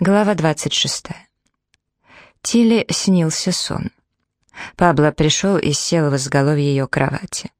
Глава 26. Тиле снился сон. Пабло пришел и сел в изголовье ее кровати.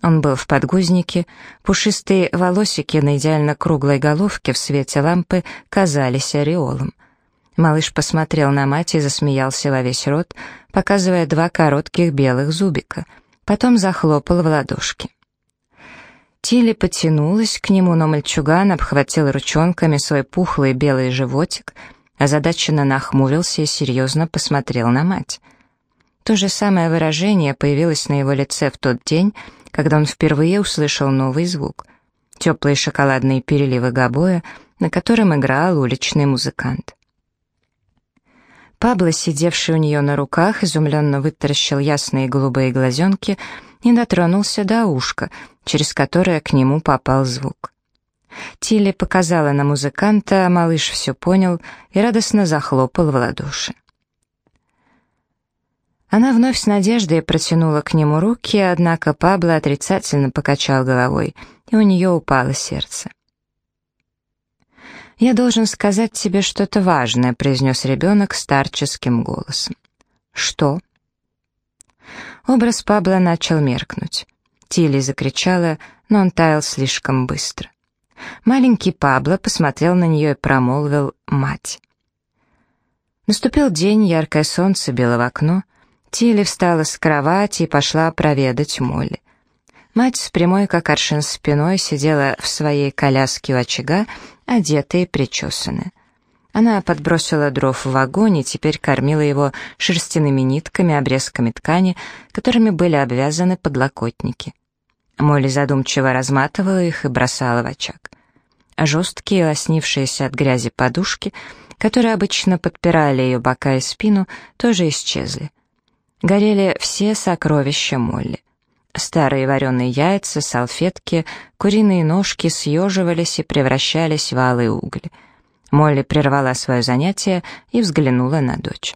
Он был в подгузнике, пушистые волосики на идеально круглой головке в свете лампы казались ореолом. Малыш посмотрел на мать и засмеялся во весь рот, показывая два коротких белых зубика, потом захлопал в ладошки. Тилли потянулась к нему, но мальчуган обхватил ручонками свой пухлый белый животик, озадаченно нахмурился и серьезно посмотрел на мать. То же самое выражение появилось на его лице в тот день, когда он впервые услышал новый звук — теплые шоколадные переливы гобоя, на котором играл уличный музыкант. Пабло, сидевший у нее на руках, изумленно вытаращил ясные голубые глазенки — и дотронулся до ушка, через которое к нему попал звук. Тилли показала на музыканта, а малыш все понял и радостно захлопал в ладоши. Она вновь с надеждой протянула к нему руки, однако Пабло отрицательно покачал головой, и у нее упало сердце. «Я должен сказать тебе что-то важное», — произнес ребенок старческим голосом. «Что?» Образ Пабло начал меркнуть. Тилли закричала, но он таял слишком быстро. Маленький Пабло посмотрел на нее и промолвил «мать». Наступил день, яркое солнце било в окно. Тилли встала с кровати и пошла проведать Молли. Мать с прямой, как аршин спиной, сидела в своей коляске у очага, одетая и причесанная. Она подбросила дров в огонь и теперь кормила его шерстяными нитками, обрезками ткани, которыми были обвязаны подлокотники. Молли задумчиво разматывала их и бросала в очаг. Жесткие, лоснившиеся от грязи подушки, которые обычно подпирали ее бока и спину, тоже исчезли. Горели все сокровища Молли. Старые вареные яйца, салфетки, куриные ножки съеживались и превращались в алые угли — Молли прервала свое занятие и взглянула на дочь.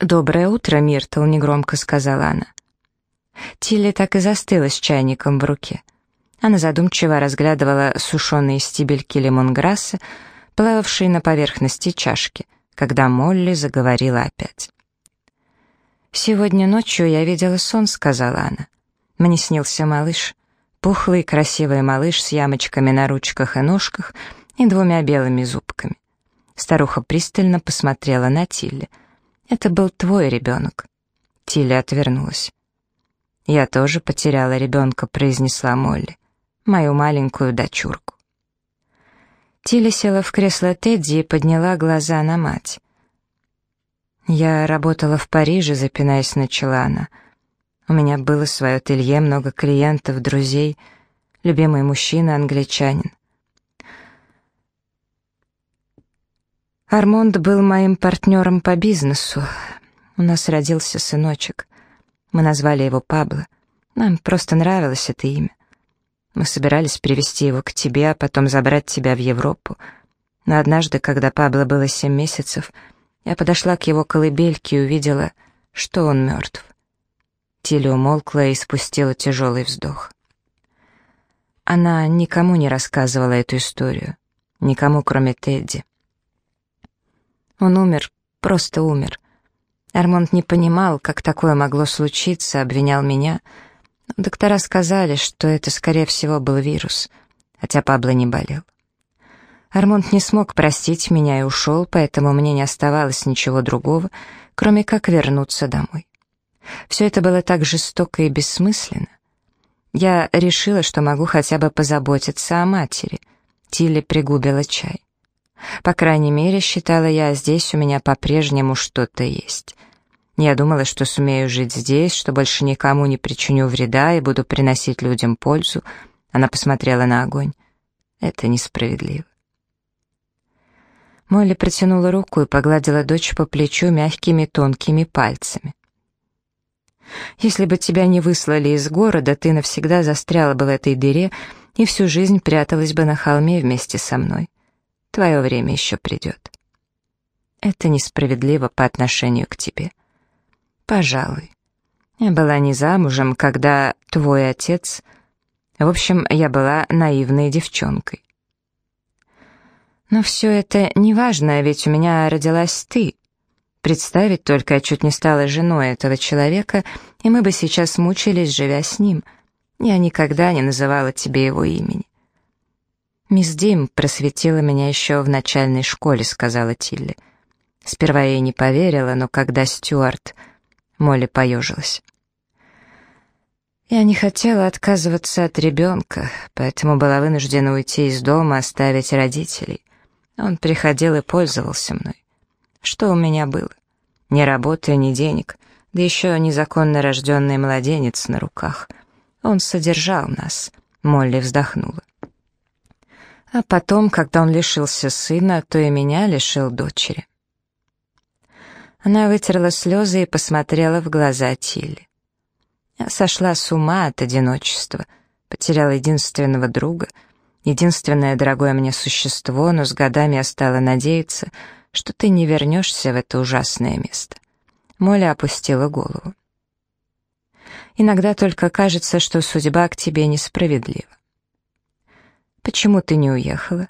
«Доброе утро, Миртл», — негромко сказала она. Тилли так и застыла с чайником в руке. Она задумчиво разглядывала сушеные стебельки лимонграсса, плававшие на поверхности чашки, когда Молли заговорила опять. «Сегодня ночью я видела сон», — сказала она. «Мне снился малыш, пухлый красивый малыш с ямочками на ручках и ножках — и двумя белыми зубками. Старуха пристально посмотрела на Тилли. «Это был твой ребенок». Тилли отвернулась. «Я тоже потеряла ребенка», — произнесла Молли. «Мою маленькую дочурку». Тилли села в кресло Тедди и подняла глаза на мать. «Я работала в Париже», — запинаясь, начала она. «У меня было свое ателье, много клиентов, друзей, любимый мужчина, англичанин. Армонд был моим партнером по бизнесу. У нас родился сыночек. Мы назвали его Пабло. Нам просто нравилось это имя. Мы собирались привести его к тебе, а потом забрать тебя в Европу. Но однажды, когда Пабло было семь месяцев, я подошла к его колыбельке и увидела, что он мертв. Тилли умолкла и спустила тяжелый вздох. Она никому не рассказывала эту историю. Никому, кроме Тедди. Он умер, просто умер. Армонд не понимал, как такое могло случиться, обвинял меня. Но доктора сказали, что это, скорее всего, был вирус, хотя Пабло не болел. Армонд не смог простить меня и ушел, поэтому мне не оставалось ничего другого, кроме как вернуться домой. Все это было так жестоко и бессмысленно. Я решила, что могу хотя бы позаботиться о матери. Тилли пригубила чай. По крайней мере, считала я, здесь у меня по-прежнему что-то есть. Я думала, что сумею жить здесь, что больше никому не причиню вреда и буду приносить людям пользу. Она посмотрела на огонь. Это несправедливо. Молли протянула руку и погладила дочь по плечу мягкими тонкими пальцами. «Если бы тебя не выслали из города, ты навсегда застряла бы в этой дыре и всю жизнь пряталась бы на холме вместе со мной. Твое время еще придет. Это несправедливо по отношению к тебе. Пожалуй. Я была не замужем, когда твой отец... В общем, я была наивной девчонкой. Но все это неважно, ведь у меня родилась ты. Представить только, я чуть не стала женой этого человека, и мы бы сейчас мучились, живя с ним. Я никогда не называла тебе его имени. «Мисс Дим просветила меня еще в начальной школе», — сказала Тилли. Сперва я ей не поверила, но когда Стюарт... Молли поежилась. Я не хотела отказываться от ребенка, поэтому была вынуждена уйти из дома, оставить родителей. Он приходил и пользовался мной. Что у меня было? Ни работы, ни денег, да еще незаконно рожденный младенец на руках. Он содержал нас. Молли вздохнула. А потом, когда он лишился сына, то и меня лишил дочери. Она вытерла слезы и посмотрела в глаза Тилли. Я сошла с ума от одиночества, потеряла единственного друга, единственное дорогое мне существо, но с годами я стала надеяться, что ты не вернешься в это ужасное место. Моля опустила голову. Иногда только кажется, что судьба к тебе несправедлива. «Почему ты не уехала?»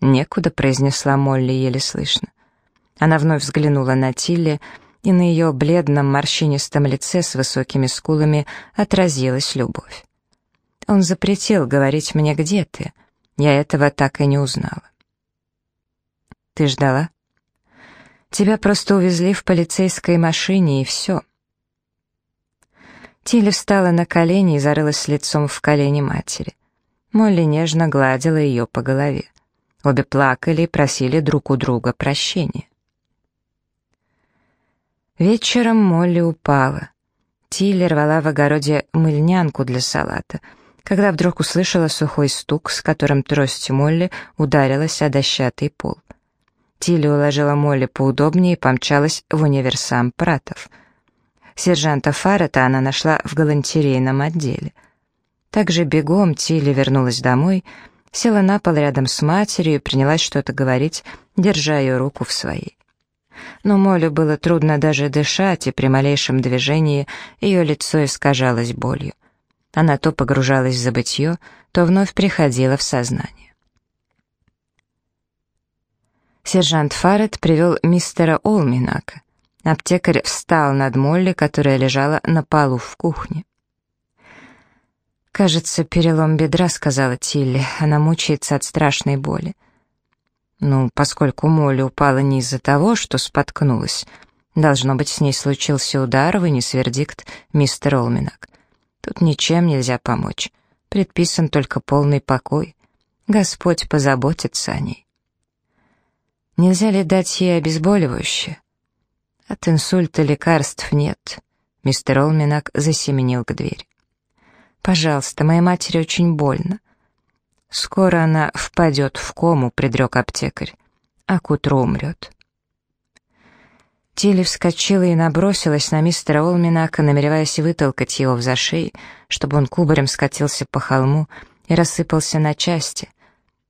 «Некуда», — произнесла Молли еле слышно. Она вновь взглянула на Тилли, и на ее бледном морщинистом лице с высокими скулами отразилась любовь. Он запретил говорить мне, где ты. Я этого так и не узнала. Ты ждала? Тебя просто увезли в полицейской машине, и все. Тилли встала на колени и зарылась лицом в колени матери. Молли нежно гладила ее по голове. Обе плакали и просили друг у друга прощения. Вечером Молли упала. Тилли рвала в огороде мыльнянку для салата, когда вдруг услышала сухой стук, с которым трость Молли ударилась о дощатый пол. Тилли уложила Молли поудобнее и помчалась в универсам Пратов. Сержанта Фаррета она нашла в галантерейном отделе. Также бегом Тилли вернулась домой, села на пол рядом с матерью и принялась что-то говорить, держа ее руку в своей но Моле было трудно даже дышать, и при малейшем движении ее лицо искажалось болью. Она то погружалась в забытье, то вновь приходила в сознание. Сержант Фаррет привел мистера Олминака. Аптекарь встал над Молли, которая лежала на полу в кухне. «Кажется, перелом бедра», — сказала Тилли. Она мучается от страшной боли. Ну, поскольку Молли упала не из-за того, что споткнулась, должно быть, с ней случился удар, вынес вердикт мистер Олминак. Тут ничем нельзя помочь. Предписан только полный покой. Господь позаботится о ней. Нельзя ли дать ей обезболивающее? От инсульта лекарств нет. Мистер Олминак засеменил к двери. «Пожалуйста, моей матери очень больно. «Скоро она впадет в кому», — предрек аптекарь, — «а к утру умрет». Тилли вскочила и набросилась на мистера Олминака, намереваясь вытолкать его в зашей, чтобы он кубарем скатился по холму и рассыпался на части.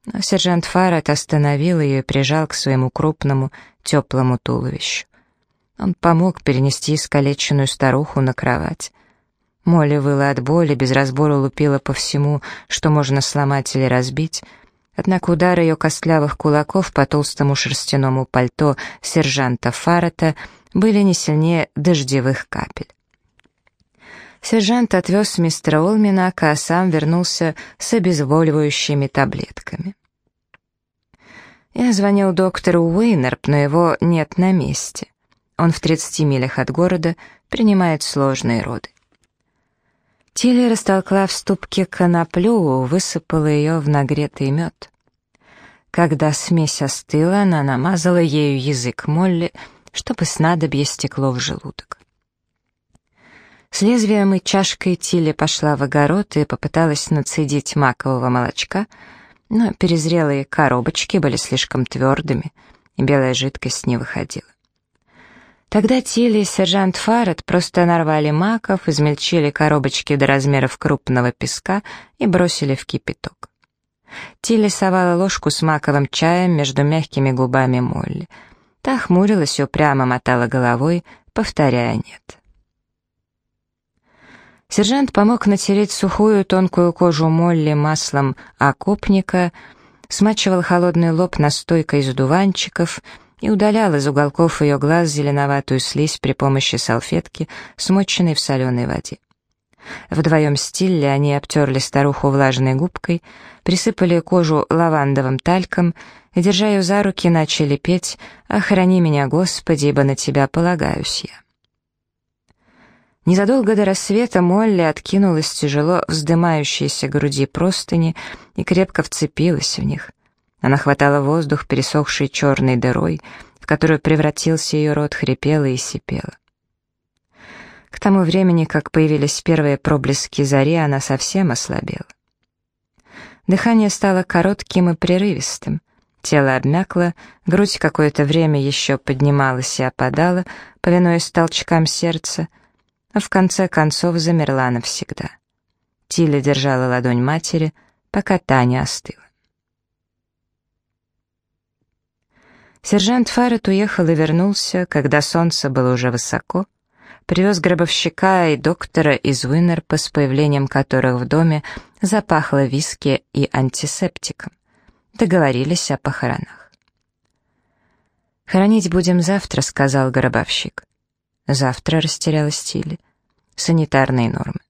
Но сержант Фаррет остановил ее и прижал к своему крупному, теплому туловищу. Он помог перенести искалеченную старуху на кровать. Молли выла от боли, без разбора лупила по всему, что можно сломать или разбить. Однако удары ее костлявых кулаков по толстому шерстяному пальто сержанта Фаррета были не сильнее дождевых капель. Сержант отвез мистера Олминака, а сам вернулся с обезболивающими таблетками. Я звонил доктору Уэйнерп, но его нет на месте. Он в 30 милях от города принимает сложные роды. Тилли растолкла в ступке коноплю, высыпала ее в нагретый мед. Когда смесь остыла, она намазала ею язык Молли, чтобы снадобье стекло в желудок. С лезвием и чашкой Тилли пошла в огород и попыталась нацедить макового молочка, но перезрелые коробочки были слишком твердыми, и белая жидкость не выходила. Тогда Тилли и сержант Фаррет просто нарвали маков, измельчили коробочки до размеров крупного песка и бросили в кипяток. Тилли совала ложку с маковым чаем между мягкими губами Молли. Та хмурилась и упрямо мотала головой, повторяя «нет». Сержант помог натереть сухую тонкую кожу Молли маслом окопника, смачивал холодный лоб настойкой из дуванчиков и удалял из уголков ее глаз зеленоватую слизь при помощи салфетки, смоченной в соленой воде. Вдвоем с они обтерли старуху влажной губкой, присыпали кожу лавандовым тальком и, держа ее за руки, начали петь «Охрани меня, Господи, ибо на Тебя полагаюсь я». Незадолго до рассвета Молли откинулась тяжело вздымающиеся груди простыни и крепко вцепилась в них. Она хватала воздух, пересохший черной дырой, в которую превратился ее рот, хрипела и сипела. К тому времени, как появились первые проблески зари, она совсем ослабела. Дыхание стало коротким и прерывистым. Тело обмякло, грудь какое-то время еще поднималась и опадала, повинуясь толчкам сердца — а в конце концов замерла навсегда. Тиля держала ладонь матери, пока та не остыла. Сержант Фаррет уехал и вернулся, когда солнце было уже высоко, привез гробовщика и доктора из Уиннерпа, с появлением которых в доме запахло виски и антисептиком. Договорились о похоронах. «Хоронить будем завтра», — сказал гробовщик. Завтра растерялась Тилли. Санитарные нормы.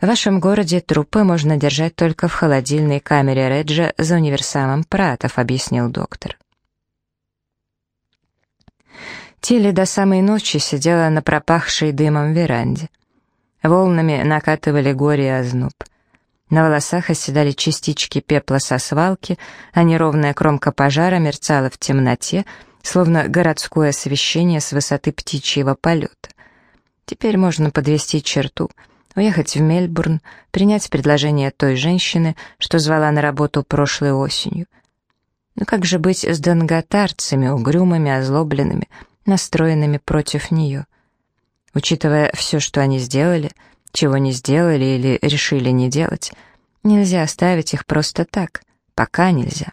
В вашем городе трупы можно держать только в холодильной камере Реджа за универсамом Пратов, объяснил доктор. Тилли до самой ночи сидела на пропахшей дымом веранде. Волнами накатывали горе и озноб. На волосах оседали частички пепла со свалки, а неровная кромка пожара мерцала в темноте, словно городское освещение с высоты птичьего полета. Теперь можно подвести черту, уехать в Мельбурн, принять предложение той женщины, что звала на работу прошлой осенью. Но как же быть с донготарцами, угрюмыми, озлобленными, настроенными против нее? Учитывая все, что они сделали, чего не сделали или решили не делать, нельзя оставить их просто так, пока нельзя.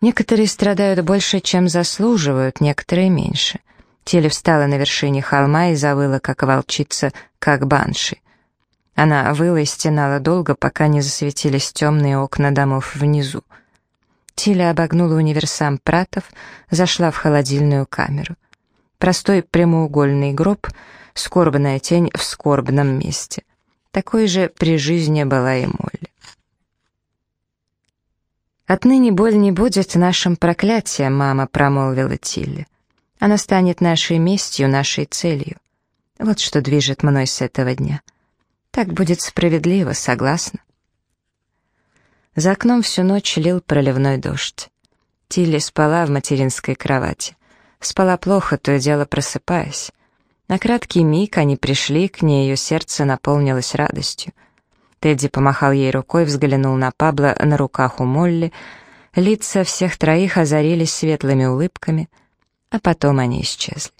Некоторые страдают больше, чем заслуживают, некоторые меньше. Теле встала на вершине холма и завыла, как волчица, как банши. Она выла и стенала долго, пока не засветились темные окна домов внизу. Тиля обогнула универсам Пратов, зашла в холодильную камеру. Простой прямоугольный гроб, скорбная тень в скорбном месте. Такой же при жизни была и Молли. «Отныне боль не будет нашим проклятием», — мама промолвила Тилли. «Она станет нашей местью, нашей целью. Вот что движет мной с этого дня. Так будет справедливо, согласна?» За окном всю ночь лил проливной дождь. Тилли спала в материнской кровати. Спала плохо, то и дело просыпаясь. На краткий миг они пришли к ней, ее сердце наполнилось радостью — Тедди помахал ей рукой, взглянул на Пабло на руках у Молли. Лица всех троих озарились светлыми улыбками, а потом они исчезли.